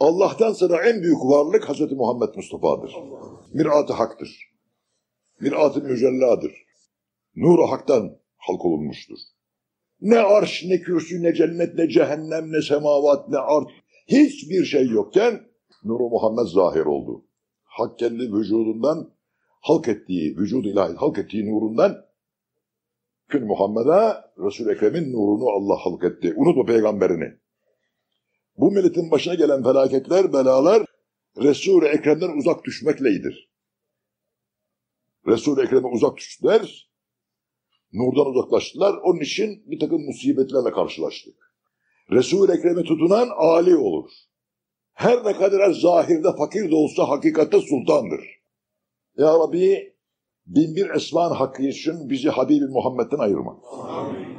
Allah'tan sonra en büyük varlık Hazreti Muhammed Mustafa'dır. Mirat-ı haktır. Mirat-ı mücelladır. Nur-u haktan halk olunmuştur. Ne arş, ne kürsü, ne cennet, ne cehennem, ne semavat, ne art. Hiçbir şey yokken Nur-u Muhammed zahir oldu. Hak kendi vücudundan halk ettiği, vücudu ilahi halk ettiği nurundan Kün Muhammed'e Resul-i Ekrem'in nurunu Allah halk etti. Unutma peygamberini. Bu milletin başına gelen felaketler, belalar Resul-i Ekrem'den uzak düşmekleydir. Resul-i Ekrem'e uzak düştüler, nurdan uzaklaştılar. Onun için bir takım musibetlerle karşılaştık. Resul-i Ekrem'e tutunan âli olur. Her ne kadar zahirde fakir de olsa hakikatte sultandır. Ya Rabbi bin bir esman hakkı için bizi Habibi Muhammed'den ayırma. Amin.